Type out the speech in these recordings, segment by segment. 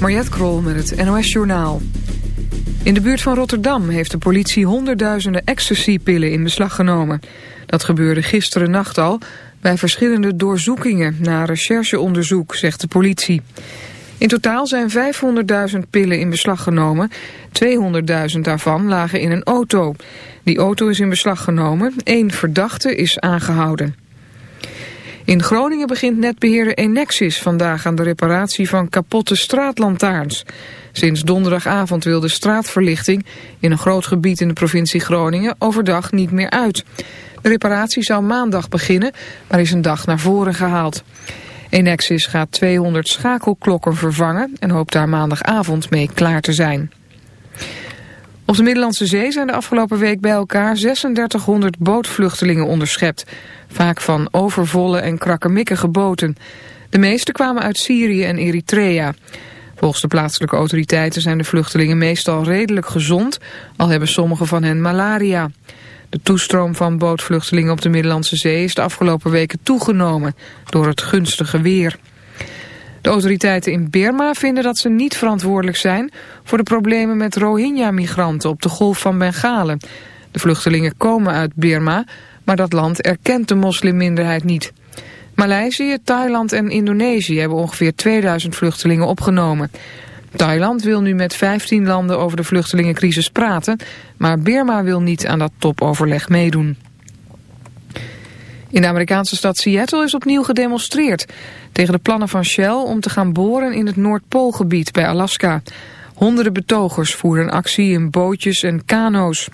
Mariette Krol met het NOS Journaal. In de buurt van Rotterdam heeft de politie honderdduizenden ecstasy-pillen in beslag genomen. Dat gebeurde gisteren nacht al bij verschillende doorzoekingen na rechercheonderzoek, zegt de politie. In totaal zijn 500.000 pillen in beslag genomen. 200.000 daarvan lagen in een auto. Die auto is in beslag genomen. Eén verdachte is aangehouden. In Groningen begint netbeheerder Enexis vandaag aan de reparatie van kapotte straatlantaarns. Sinds donderdagavond wil de straatverlichting in een groot gebied in de provincie Groningen overdag niet meer uit. De reparatie zou maandag beginnen, maar is een dag naar voren gehaald. Enexis gaat 200 schakelklokken vervangen en hoopt daar maandagavond mee klaar te zijn. Op de Middellandse Zee zijn de afgelopen week bij elkaar 3600 bootvluchtelingen onderschept. Vaak van overvolle en krakkemikkige boten. De meeste kwamen uit Syrië en Eritrea. Volgens de plaatselijke autoriteiten zijn de vluchtelingen meestal redelijk gezond, al hebben sommige van hen malaria. De toestroom van bootvluchtelingen op de Middellandse Zee is de afgelopen weken toegenomen door het gunstige weer. De autoriteiten in Burma vinden dat ze niet verantwoordelijk zijn voor de problemen met Rohingya-migranten op de golf van Bengalen. De vluchtelingen komen uit Burma, maar dat land erkent de moslimminderheid niet. Maleisië, Thailand en Indonesië hebben ongeveer 2000 vluchtelingen opgenomen. Thailand wil nu met 15 landen over de vluchtelingencrisis praten, maar Burma wil niet aan dat topoverleg meedoen. In de Amerikaanse stad Seattle is opnieuw gedemonstreerd tegen de plannen van Shell om te gaan boren in het Noordpoolgebied bij Alaska. Honderden betogers voerden actie in bootjes en kano's.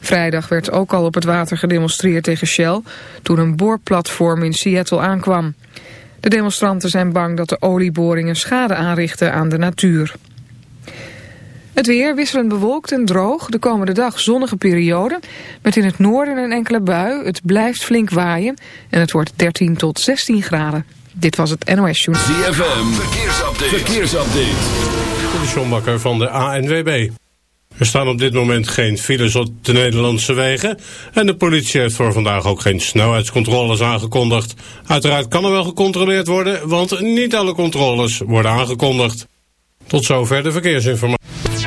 Vrijdag werd ook al op het water gedemonstreerd tegen Shell toen een boorplatform in Seattle aankwam. De demonstranten zijn bang dat de olieboringen schade aanrichten aan de natuur. Het weer wisselend bewolkt en droog. De komende dag zonnige periode. Met in het noorden een enkele bui. Het blijft flink waaien. En het wordt 13 tot 16 graden. Dit was het NOS Journal. ZFM. Verkeersupdate. Verkeersupdate. De Sjombakker van de ANWB. Er staan op dit moment geen files op de Nederlandse wegen. En de politie heeft voor vandaag ook geen snelheidscontroles aangekondigd. Uiteraard kan er wel gecontroleerd worden, want niet alle controles worden aangekondigd. Tot zover de verkeersinformatie.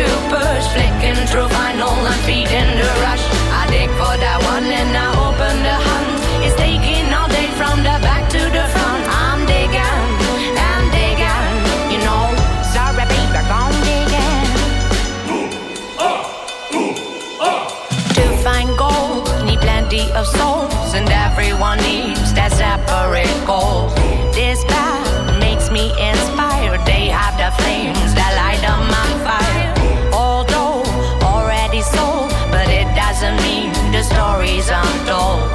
troopers flicking through vinyl and feeding the rush. I dig for that one and I open the hunt. It's taking all day from the back to the front. I'm digging, I'm digging, you know. Sorry, baby, I'm digging. Ooh, oh, ooh, oh. To find gold, need plenty of souls, and everyone needs that separate gold. doll.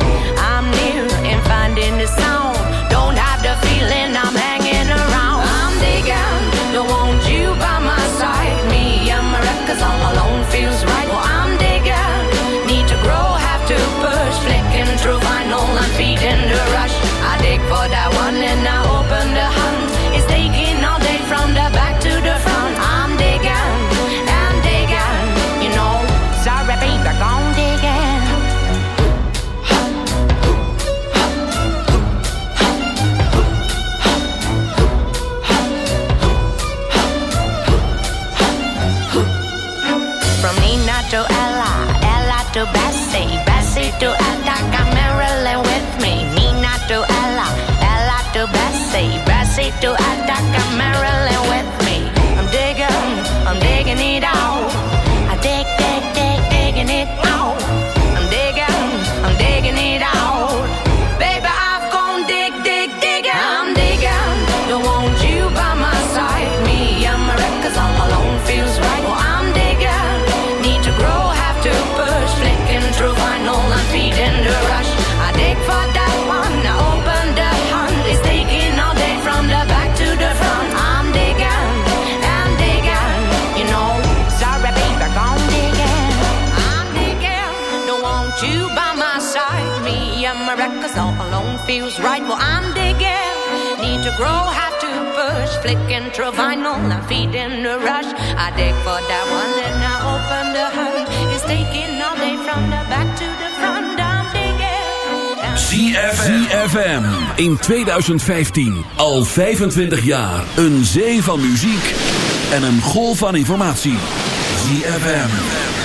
See to. right, well I'm digging. Need to grow, have to push. Flicking through vinyl, I'm feeding the rush. I dig for that one, then I open the hood. It's taking all day from the back to the front. I'm digging. ZFM. In 2015, al 25 jaar, een zee van muziek en een golf van informatie. ZFM.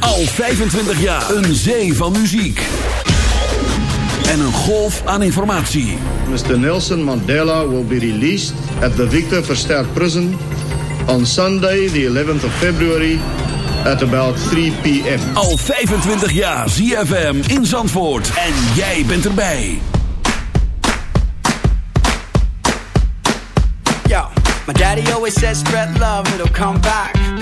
Al 25 jaar. Een zee van muziek. En een golf aan informatie. Mr. Nelson Mandela will be released at the Victor Verster Prison... on Sunday the 11th of February at about 3 p.m. Al 25 jaar ZFM in Zandvoort. En jij bent erbij. Yo, my daddy always says spread love, it'll come back.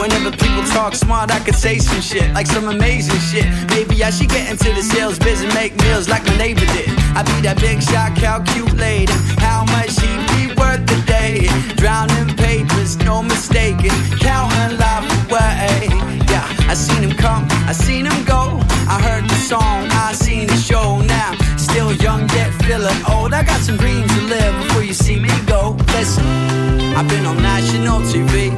Whenever people talk smart, I could say some shit, like some amazing shit. Maybe I should get into the sales biz and make meals like my neighbor did. I be that big shot, calculating how much he'd be worth a day. Drowning papers, no mistaking, counting life away. Yeah, I seen him come, I seen him go. I heard the song, I seen the show now. Still young yet feeling old. I got some dreams to live before you see me go. Listen, I've been on national TV,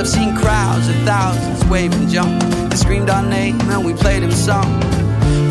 I've seen crowds of thousands wave and jump. They screamed our name and we played them song.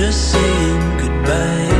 just saying goodbye.